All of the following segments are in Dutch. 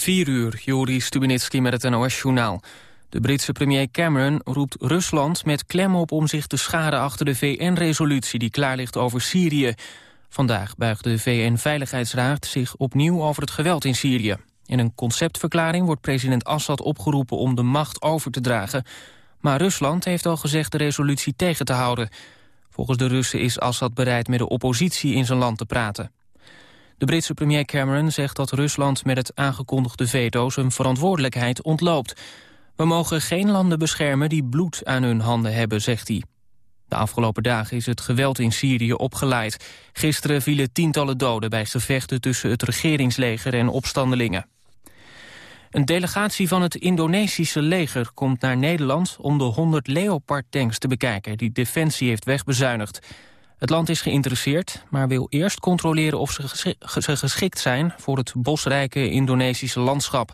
4 uur, Juri Stubenitski met het NOS-journaal. De Britse premier Cameron roept Rusland met klem op om zich te scharen achter de VN-resolutie die klaar ligt over Syrië. Vandaag buigt de VN-veiligheidsraad zich opnieuw over het geweld in Syrië. In een conceptverklaring wordt president Assad opgeroepen om de macht over te dragen. Maar Rusland heeft al gezegd de resolutie tegen te houden. Volgens de Russen is Assad bereid met de oppositie in zijn land te praten. De Britse premier Cameron zegt dat Rusland met het aangekondigde veto zijn verantwoordelijkheid ontloopt. We mogen geen landen beschermen die bloed aan hun handen hebben, zegt hij. De afgelopen dagen is het geweld in Syrië opgeleid. Gisteren vielen tientallen doden bij gevechten tussen het regeringsleger en opstandelingen. Een delegatie van het Indonesische leger komt naar Nederland om de 100 Leopard-tanks te bekijken die Defensie heeft wegbezuinigd. Het land is geïnteresseerd, maar wil eerst controleren of ze, geschikt zijn voor het bosrijke Indonesische landschap.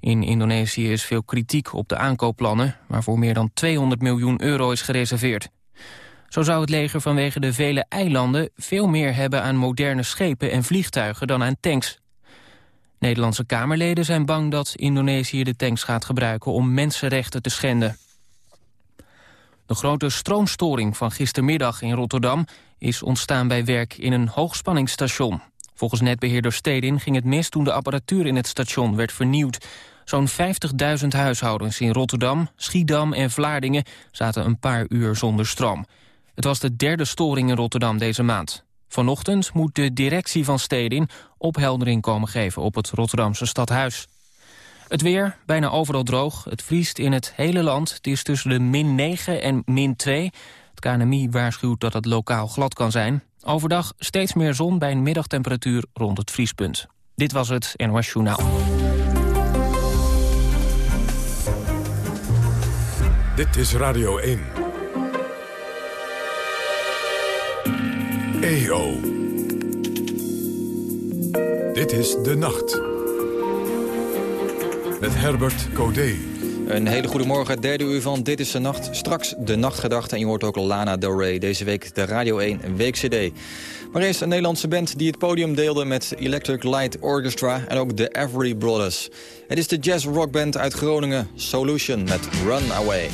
In Indonesië is veel kritiek op de aankoopplannen, waarvoor meer dan 200 miljoen euro is gereserveerd. Zo zou het leger vanwege de vele eilanden veel meer hebben aan moderne schepen en vliegtuigen dan aan tanks. Nederlandse Kamerleden zijn bang dat Indonesië de tanks gaat gebruiken om mensenrechten te schenden. De grote stroomstoring van gistermiddag in Rotterdam is ontstaan bij werk in een hoogspanningsstation. Volgens netbeheerder Stedin ging het mis toen de apparatuur in het station werd vernieuwd. Zo'n 50.000 huishoudens in Rotterdam, Schiedam en Vlaardingen zaten een paar uur zonder stroom. Het was de derde storing in Rotterdam deze maand. Vanochtend moet de directie van Stedin opheldering komen geven op het Rotterdamse stadhuis. Het weer, bijna overal droog. Het vriest in het hele land. Het is tussen de min 9 en min 2. Het KNMI waarschuwt dat het lokaal glad kan zijn. Overdag steeds meer zon bij een middagtemperatuur rond het vriespunt. Dit was het NOS Journaal. Dit is Radio 1. EO. Dit is De Nacht. Met Herbert Codé. Een hele goede morgen, derde uur van Dit is de Nacht. Straks de nachtgedachte en je hoort ook Lana Del Rey. Deze week de Radio 1 Week CD. Maar eerst een Nederlandse band die het podium deelde met Electric Light Orchestra en ook de Every Brothers. Het is de jazz rockband uit Groningen, Solution met Run Away.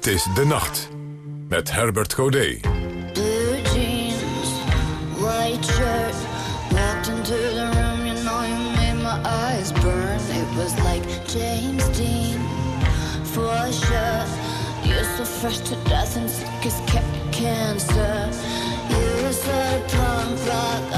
Dit is De Nacht met Herbert Godet. Blue jeans, white shirt Walked into the room, you know you made my eyes burn. It was like James Dean, for sure. You're so fresh to death and sick as cancer. You sort of punk rock,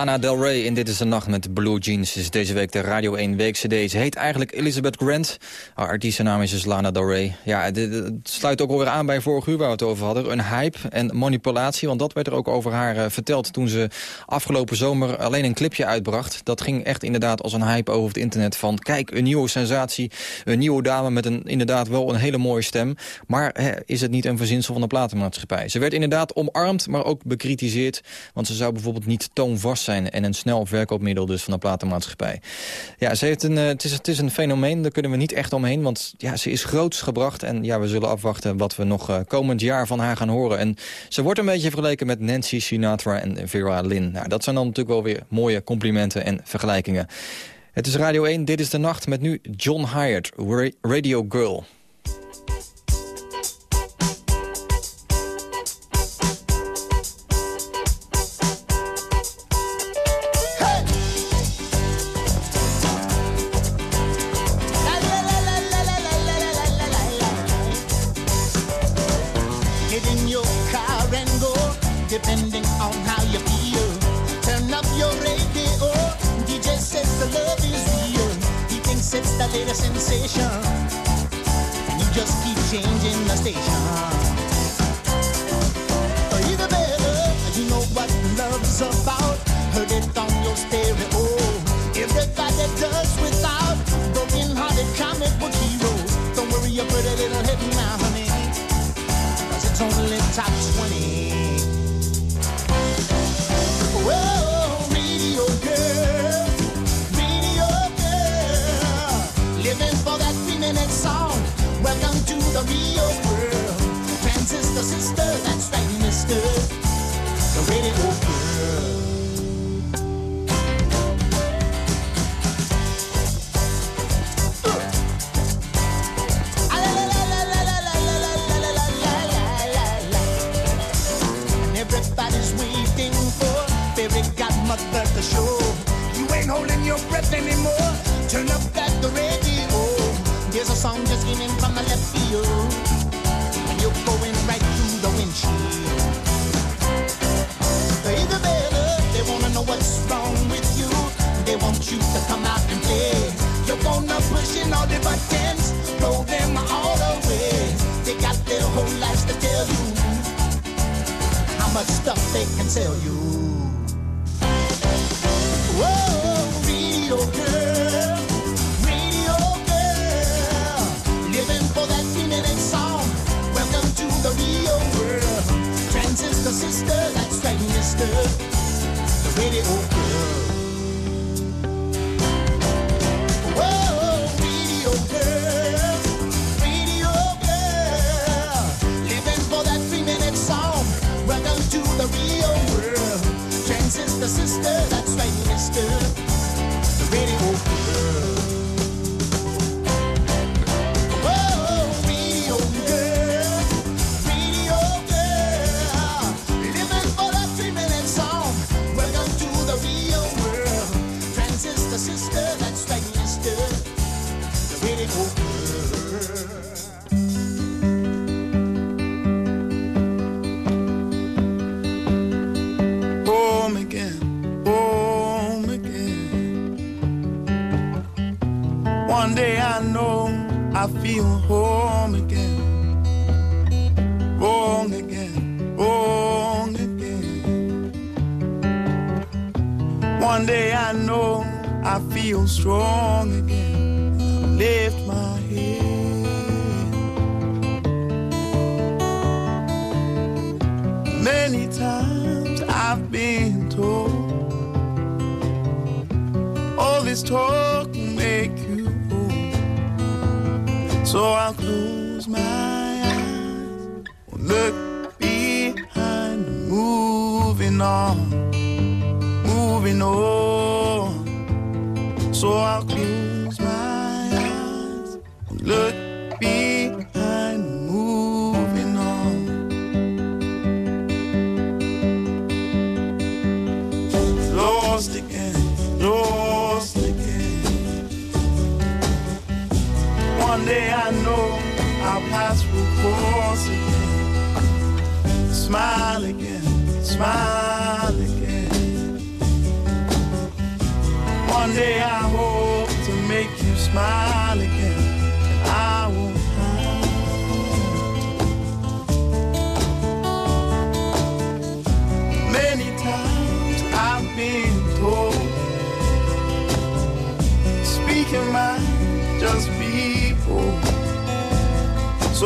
Lana Del Rey in Dit is de Nacht met Blue Jeans. is deze week de Radio 1 Week CD. Ze heet eigenlijk Elizabeth Grant. Haar artiestennaam is dus Lana Del Rey. Ja, het, sluit ook alweer aan bij vorig uur waar we het over hadden. Een hype en manipulatie, want dat werd er ook over haar eh, verteld... toen ze afgelopen zomer alleen een clipje uitbracht. Dat ging echt inderdaad als een hype over het internet van... kijk, een nieuwe sensatie, een nieuwe dame met een, inderdaad wel een hele mooie stem. Maar is het niet een verzinsel van de platenmaatschappij? Ze werd inderdaad omarmd, maar ook bekritiseerd. Want ze zou bijvoorbeeld niet toonvast zijn... en een snel verkoopmiddel dus van de platenmaatschappij. Ja, ze heeft een, eh, het, is, het is een fenomeen, daar kunnen we niet echt omheen... want ja, ze is groots gebracht en ja, we zullen afwachten... wat we nog eh, komend jaar van haar gaan horen. En ze wordt een beetje vergeleken met Nancy Sinatra en Vera Lynn. Nou, dat zijn dan natuurlijk wel weer mooie complimenten en vergelijkingen. Het is Radio 1, dit is de nacht met nu John Hyatt, Ra- Radio Girl. Love's about. Heard it on your stereo. Everybody does without broken-hearted comic book heroes. Don't worry, your pretty little head now, honey. Cause it's only top 20. Whoa, radio girl, radio girl, living for that three-minute. Welcome to the world. Transistor sister, that's right, mister. Radio girl. And everybody's waiting for to show. You ain't holding your breath anymore. Turn up that the radio. There's a song just came in from the left field. And you're going much stuff they can sell you. Whoa, radio girl, radio girl, living for that three-minute song. Welcome to the real world. Transistor sister, that's right, mister. The radio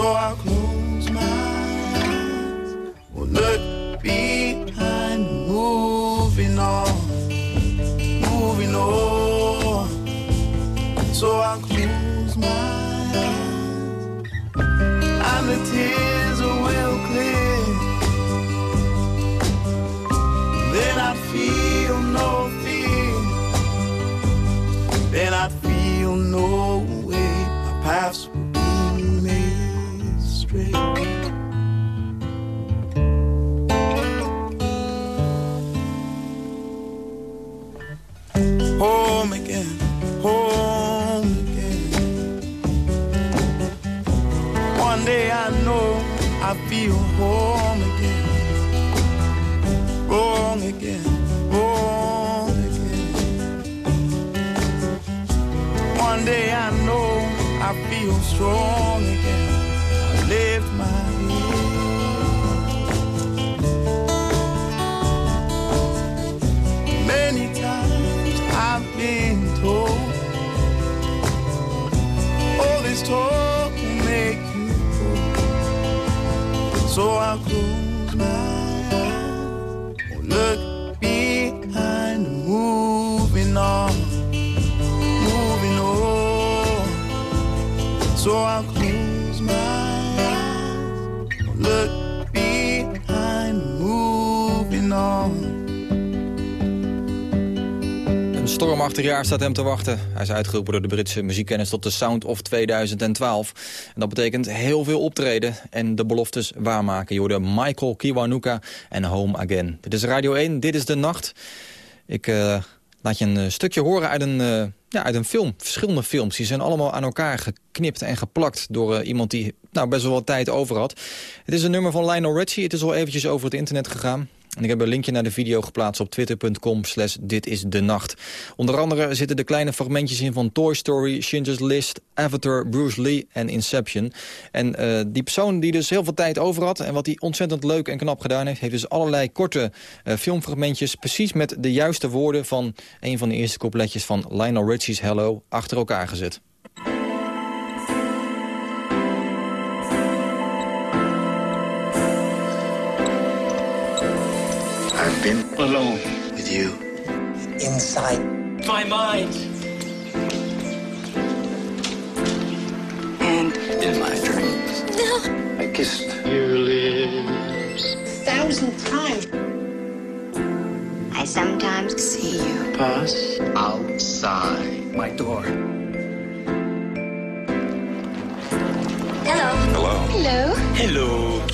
So I'll close my eyes Will look behind Moving on Moving on. So I'll close my eyes. And the tears feel strong Achterjaar staat hem te wachten. Hij is uitgeroepen door de Britse muziekkennis tot de Sound of 2012. En dat betekent heel veel optreden en de beloftes waarmaken. Je hoorde Michael Kiwanuka en Home Again. Dit is Radio 1, dit is De Nacht. Ik eh, laat je een eh, stukje horen uit een... Eh, ja, uit een film. Verschillende films. Die zijn allemaal aan elkaar geknipt en geplakt door iemand die nou, best wel wat tijd over had. Het is een nummer van Lionel Richie. Het is al eventjes over het internet gegaan. En ik heb een linkje naar de video geplaatst op twitter.com slash dit is de nacht. Onder andere zitten de kleine fragmentjes in van Toy Story, Schindler's List, Avatar, Bruce Lee en Inception. En uh, die persoon die dus heel veel tijd over had en wat hij ontzettend leuk en knap gedaan heeft, heeft dus allerlei korte uh, filmfragmentjes precies met de juiste woorden van een van de eerste coupletjes van Lionel Richie's Hello achter elkaar gezet. Been alone with you. Inside my mind. And in my dreams. No. I kissed your lips. A thousand times. I sometimes see you pass outside my door. Hello. Hello. Hello. Hello. Hello.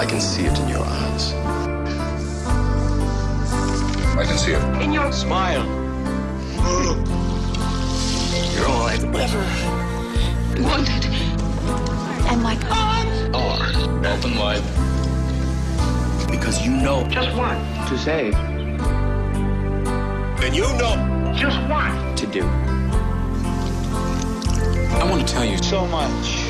I can see it in your eyes. I can see it. In your smile. You're all I Never wanted. And my Arms are open wide. Because you know just what To say. and you know just what To do. I want to tell you so much.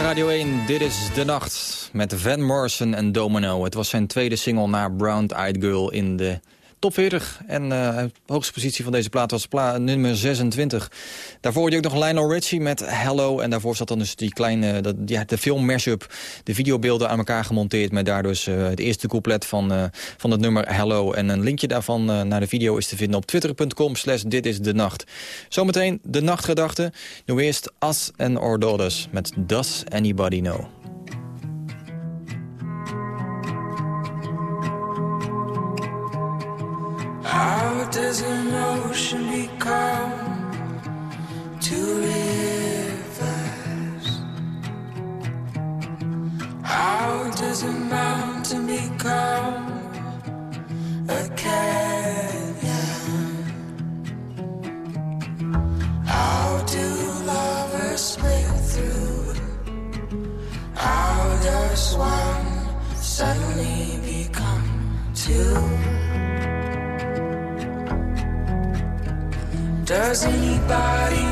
Radio 1, dit is De Nacht met Van Morrison en Domino. Het was zijn tweede single na Brown Eyed Girl in de top 40. En eh, de hoogste positie van deze plaat was nummer 26. Daarvoor hoorde je ook nog Lionel Richie met Hello. En daarvoor zat dan dus die kleine, dat, ja, de film mashup. De videobeelden aan elkaar gemonteerd met daar dus eh, het eerste couplet van, eh, van het nummer Hello. En een linkje daarvan eh, naar de video is te vinden op twitter.com slash dit is de nacht. Zometeen de nachtgedachte. Nu eerst and Our Daughters met Does Anybody Know? How does mountain become a canyon? How do lovers split through? How does one suddenly become two? Does anybody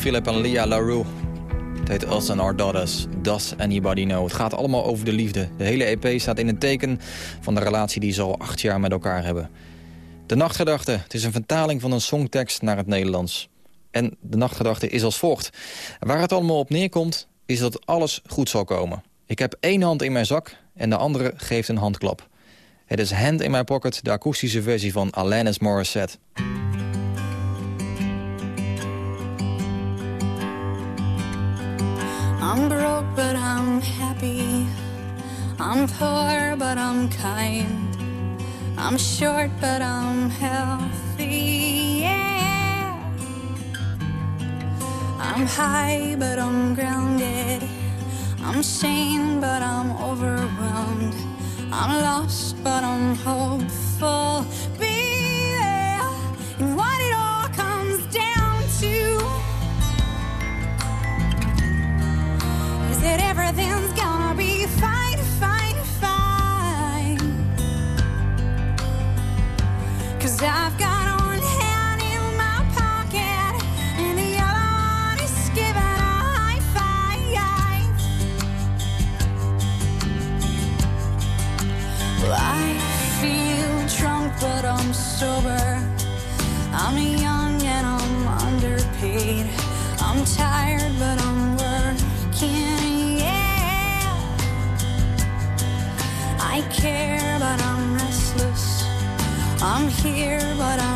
Philip en Leah LaRue. Het heet Us and Our Daughters. Does Anybody Know? Het gaat allemaal over de liefde. De hele EP staat in het teken van de relatie die ze al acht jaar met elkaar hebben. De Nachtgedachte. Het is een vertaling van een songtekst naar het Nederlands. En de Nachtgedachte is als volgt. Waar het allemaal op neerkomt, is dat alles goed zal komen. Ik heb één hand in mijn zak en de andere geeft een handklap. Het is Hand in My Pocket, de akoestische versie van Alanis Morissette. I'm broke, but I'm happy. I'm poor, but I'm kind. I'm short, but I'm healthy. Yeah. I'm high, but I'm grounded. I'm sane, but I'm overwhelmed. I'm lost, but I'm hopeful. Sober. I'm young and I'm underpaid. I'm tired, but I'm working. Yeah. I care, but I'm restless. I'm here, but I'm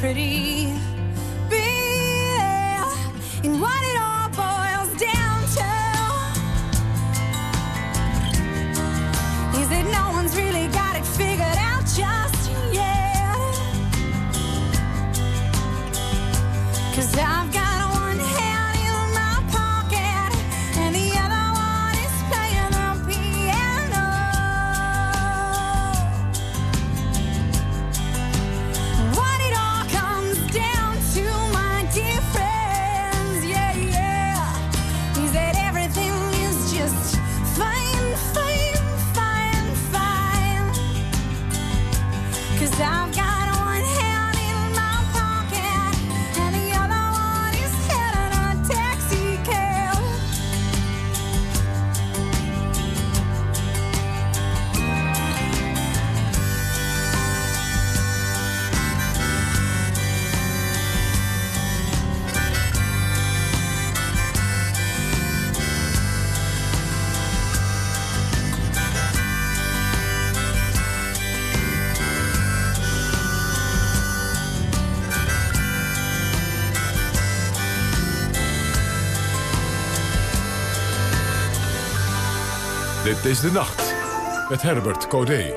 pretty. Is de nacht. Met Herbert Codé.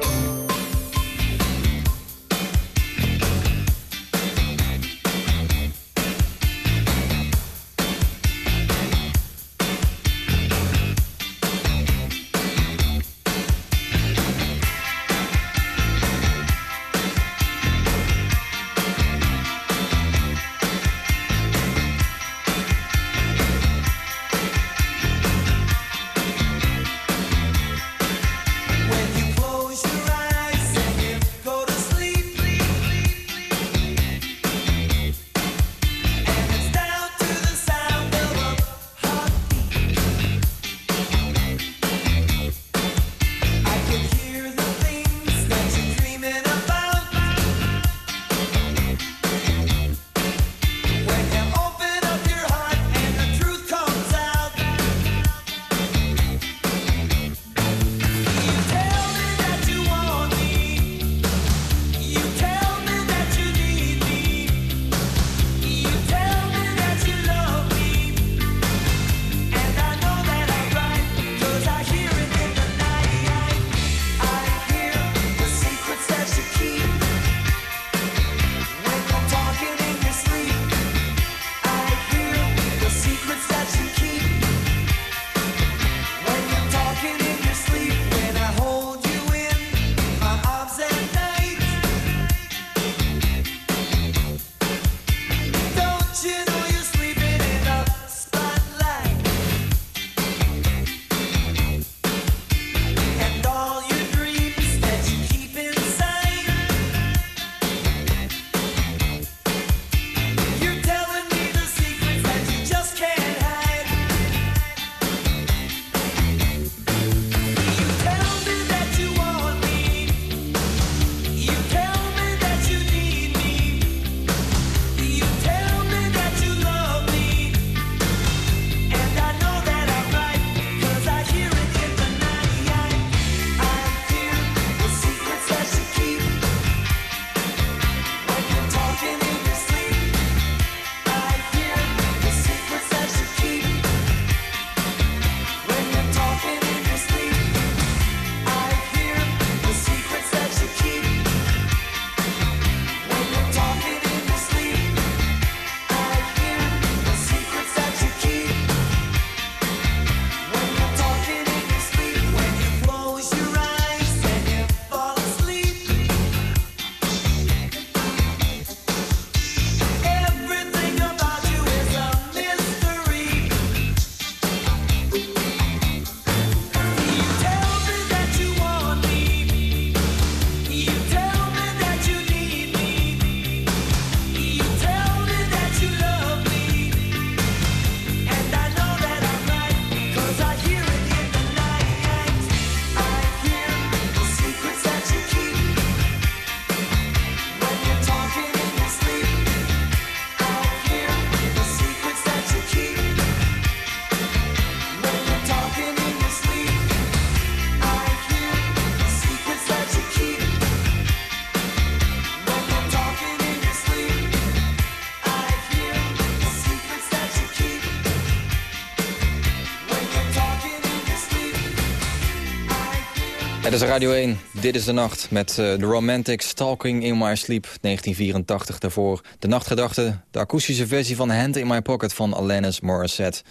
Het is Radio 1, dit is de nacht met de uh, Romantics Talking in My Sleep 1984. Daarvoor de nachtgedachte, de akoestische versie van Hand in My Pocket van Alanis Morissette.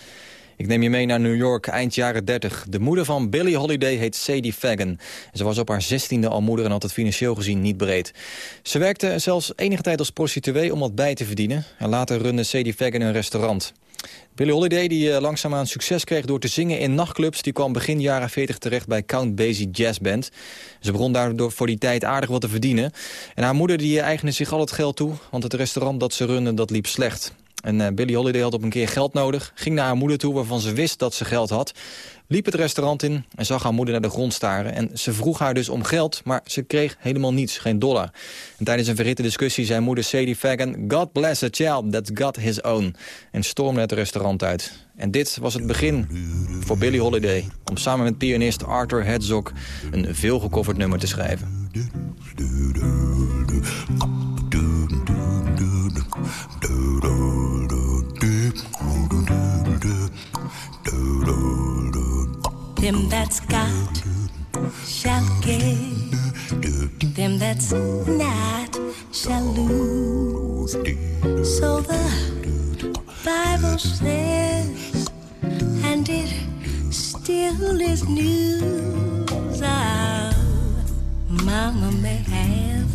Ik neem je mee naar New York, eind jaren 30. De moeder van Billie Holiday heet Sadie Fagan. Ze was op haar zestiende al moeder en had het financieel gezien niet breed. Ze werkte zelfs enige tijd als prostituee om wat bij te verdienen. En later runde Sadie Fagan een restaurant. Billie Holiday, die uh, langzaamaan succes kreeg door te zingen in nachtclubs... die kwam begin jaren 40 terecht bij Count Basie Jazz Band. Ze begon daardoor voor die tijd aardig wat te verdienen. En haar moeder die eigende zich al het geld toe... want het restaurant dat ze runde, dat liep slecht. En uh, Billie Holiday had op een keer geld nodig, ging naar haar moeder toe... waarvan ze wist dat ze geld had, liep het restaurant in... en zag haar moeder naar de grond staren. En ze vroeg haar dus om geld, maar ze kreeg helemaal niets, geen dollar. En tijdens een verhitte discussie zei moeder Sadie Fagan... God bless a child that's got his own. En stormde het restaurant uit. En dit was het begin voor Billie Holiday... om samen met pianist Arthur Herzog een veelgecoverd nummer te schrijven. Them that's got shall get. Them that's not shall lose. So the Bible says, and it still is news. Our mama may have,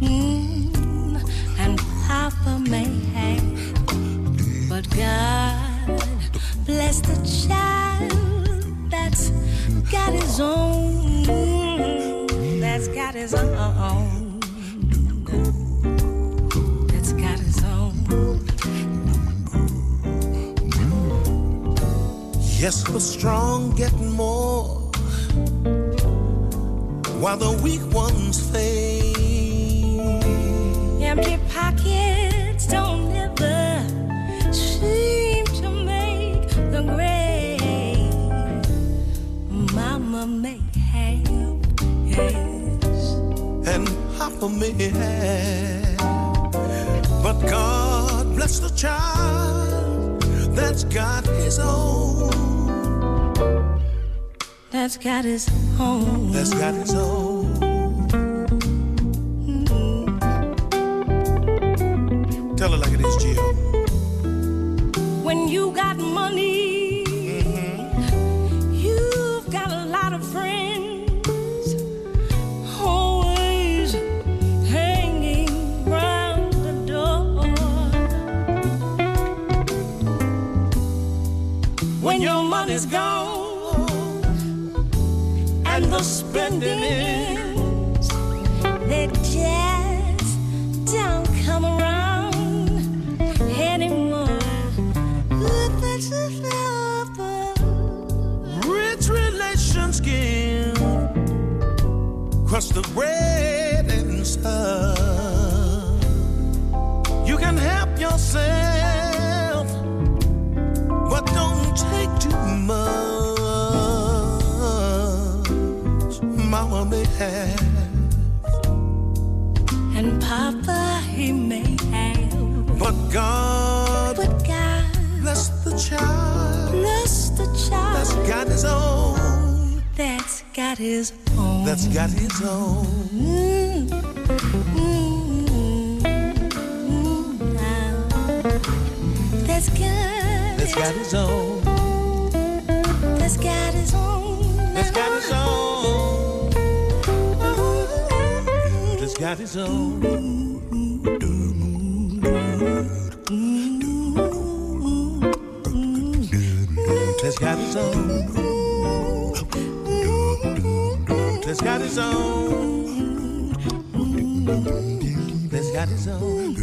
mm, and Papa may have, but God bless the child got his own. That's got his own. That's got his own. Yes, the strong get more while the weak ones fade. Empty pockets may have. But God bless the child that's got his own. That's got his own. That's got his own. Mm-hmm. Tell her like it is, Jill. When you got money, money's gone and the spending ends, they just don't come around anymore. Rich relations give. Crust the bread got his own. That's got his own. Mm, mm, mm, now. That's got That's got his own. That's got his own. That's got his own. That's got his own. That's got his own. That's got his own. That's got his own.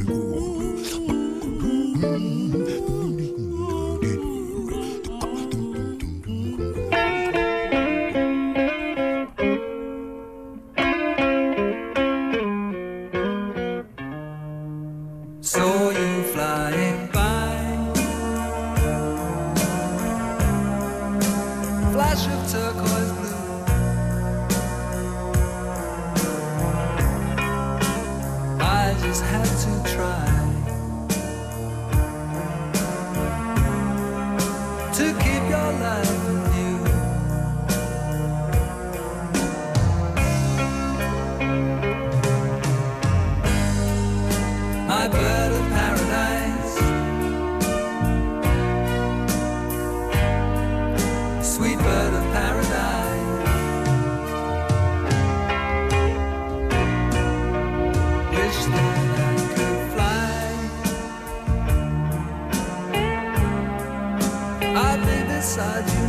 my bird of paradise. Sweet bird of paradise. Wish that I could fly. I'd be beside you.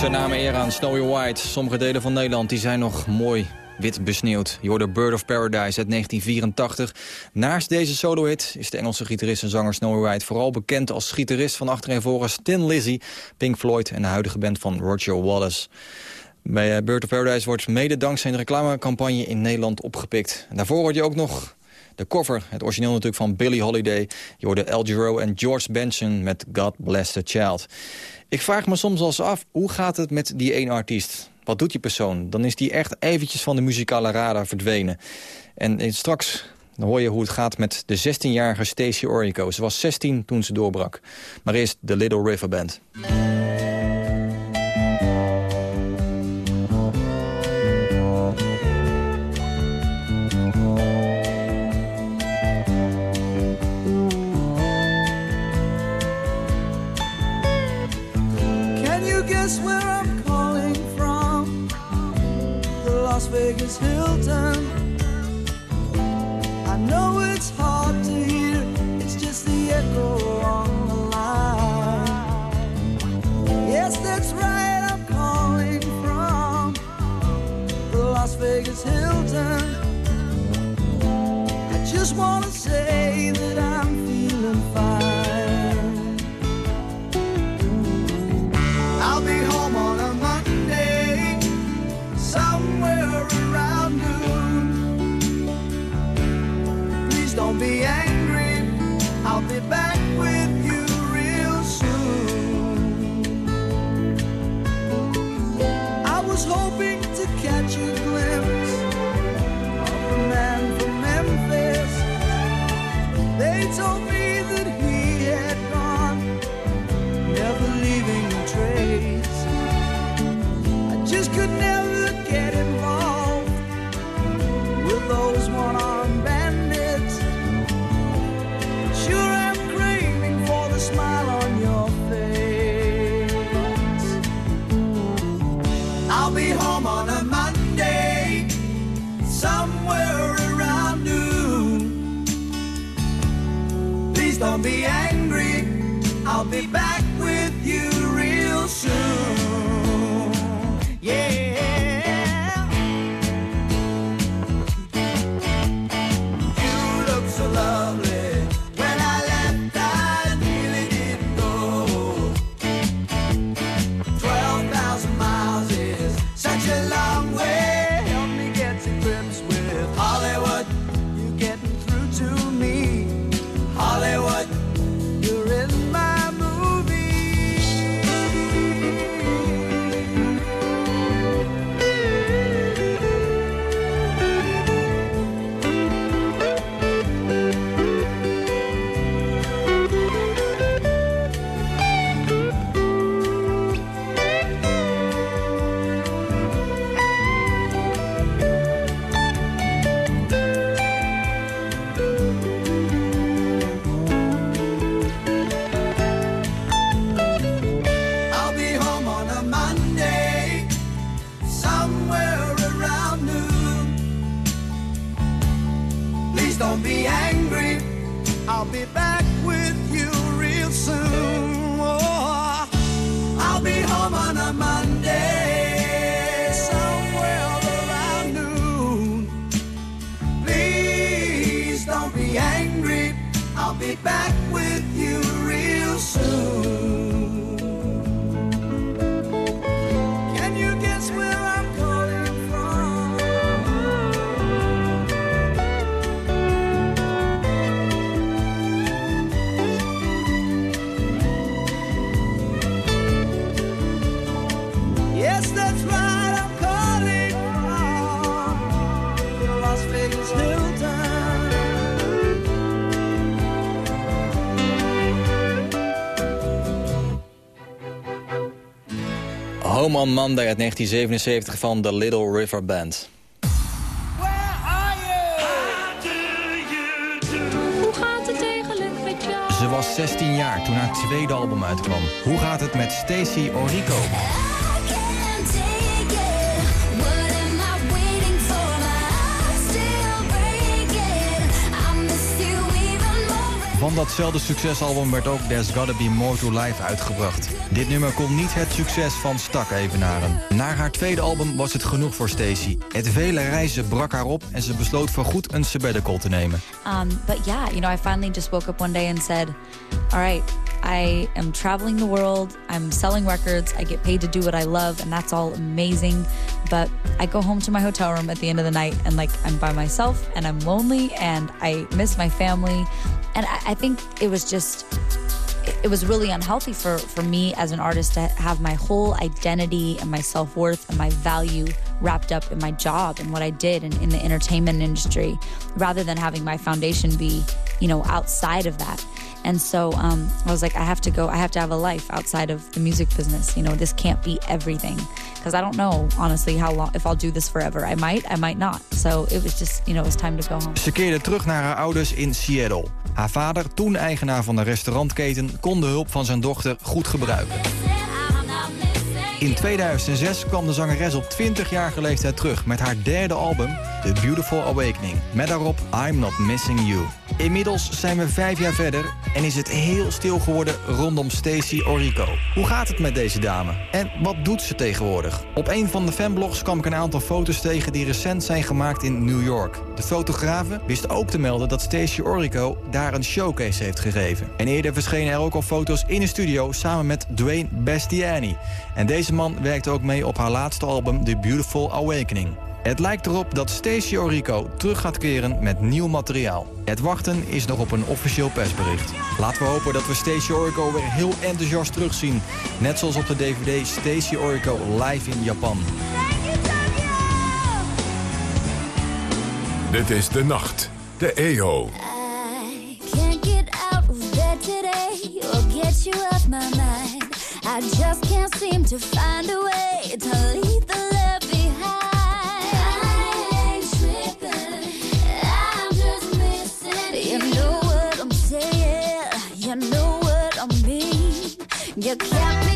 Zijn naam eer aan Snowy White. Sommige delen van Nederland die zijn nog mooi wit besneeuwd. Je hoorde Bird of Paradise uit 1984. Naast deze solo-hit is de Engelse gitarist en zanger Snowy White... vooral bekend als gitarist van achtereenvolgens Tin Lizzy... Pink Floyd en de huidige band van Roger Wallace. Bij eh, Bird of Paradise wordt mede dankzij een reclamecampagne in Nederland opgepikt. En daarvoor hoorde je ook nog de cover, het origineel natuurlijk van Billie Holiday. Je hoorde Jarreau en George Benson met God Bless the Child. Ik vraag me soms eens af, hoe gaat het met die ene artiest? Wat doet die persoon? Dan is die echt eventjes van de muzikale radar verdwenen. En eh, straks hoor je hoe het gaat met de 16-jarige Stacey Orico. Ze was 16 toen ze doorbrak. Maar eerst de Little River Band. Vegas Hilton. I know it's hard to hear, it's just the echo on the line. Yes, that's right, I'm calling from the Las Vegas Hilton. I just want to say that I'm don't be angry. I'll be back with you real soon. Home on Monday uit 1977 van The Little River Band. Hoe gaat het eigenlijk met jou? Ze was 16 jaar toen haar tweede album uitkwam. Hoe gaat het met Stacey Orico? Van datzelfde succesalbum werd ook There's Gotta Be More to Life uitgebracht. Dit nummer kon niet het succes van Stak evenaren. Na haar tweede album was het genoeg voor Stacey. Het vele reizen brak haar op en ze besloot voorgoed een sabbatical te nemen. Um, but yeah, you know, I finally just woke up one day and said, all right, I am traveling the world. I'm selling records. I get paid to do what I love, and that's all amazing. But I go home to my hotel room at the end of the night, and like I'm by myself, and I'm lonely, and I miss my family. And I, I think it was just it- was really unhealthy for, for me as an artist to have my whole identity and my self worth and my value wrapped up in my job and what I did in, in the entertainment industry, rather than having my foundation be, you know, outside of that. And so um, I was like, I have to go. I have to have a life outside of the music business. You know, this can't be everything because I don't know honestly how long if I'll do this forever. I might, I might not. So it was just, you know, it was time to go home. Ze keerde terug naar haar ouders in Seattle. Haar vader, toen eigenaar van de restaurantketen, kon de hulp van zijn dochter goed gebruiken. In 2006 kwam de zangeres op 20-jarige leeftijd terug met haar derde album, The Beautiful Awakening. Met daarop I'm Not Missing You. Inmiddels zijn we vijf jaar verder en is het heel stil geworden rondom Stacey Orico. Hoe gaat het met deze dame? En wat doet ze tegenwoordig? Op een van de fanblogs kwam ik een aantal foto's tegen die recent zijn gemaakt in New York. De fotografen wist ook te melden dat Stacey Orico daar een showcase heeft gegeven. En eerder verschenen er ook al foto's in een studio samen met Dwayne Bastiani. En deze man werkte ook mee op haar laatste album The Beautiful Awakening. Het lijkt erop dat Stacey Orico terug gaat keren met nieuw materiaal. Het wachten is nog op een officieel persbericht. Laten we hopen dat we Stacey Orico weer heel enthousiast terugzien. Net zoals op de DVD Stacey Orico live in Japan. Dit is De Nacht, de EO. Can't get out of bed today or get you off my mind. I just can't seem to find a way to leave the You kept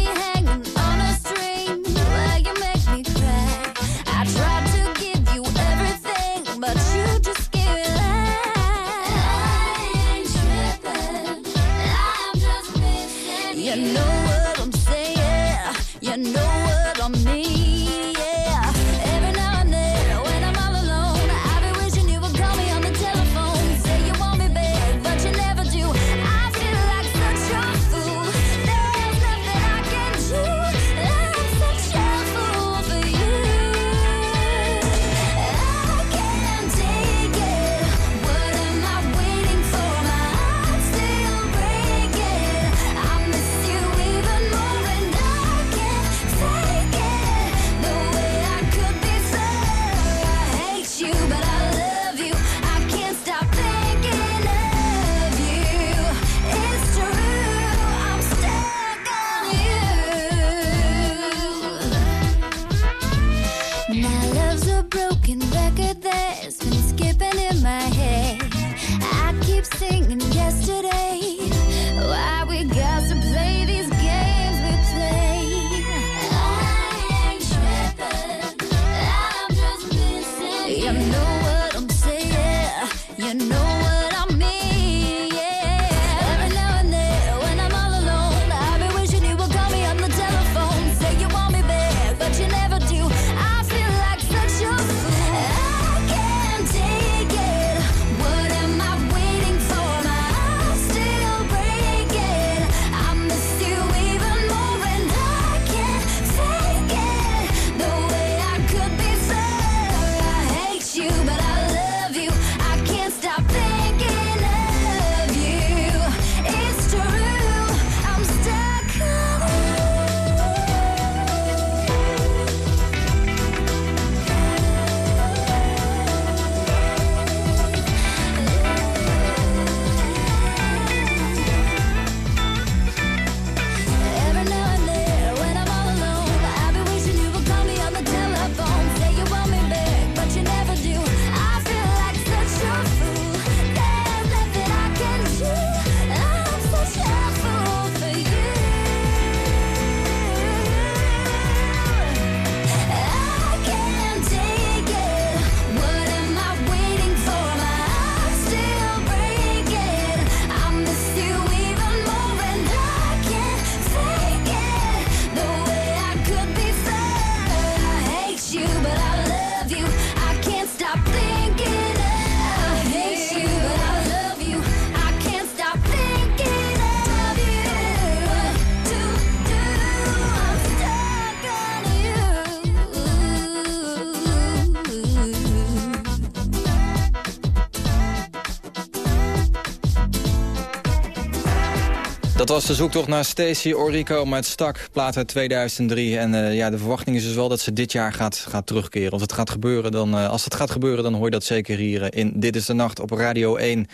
was de zoektocht naar Stacey Orico met Stak, plaat uit 2003. En eh, ja, de verwachting is dus wel dat ze dit jaar gaat, gaat terugkeren. Of het gaat gebeuren, dan, eh, als het gaat gebeuren, dan hoor je dat zeker hier eh, in Dit is de Nacht op Radio 1.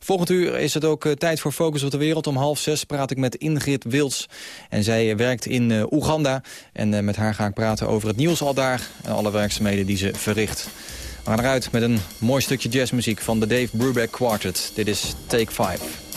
Volgend uur is het ook tijd voor Focus op de Wereld. Om half zes praat ik met Ingrid Wils. En zij werkt in Oeganda. En met haar ga ik praten over het nieuws al daar. En alle werkzaamheden die ze verricht. We gaan eruit met een mooi stukje jazzmuziek van de Dave Brubeck Quartet. Dit is Take 5.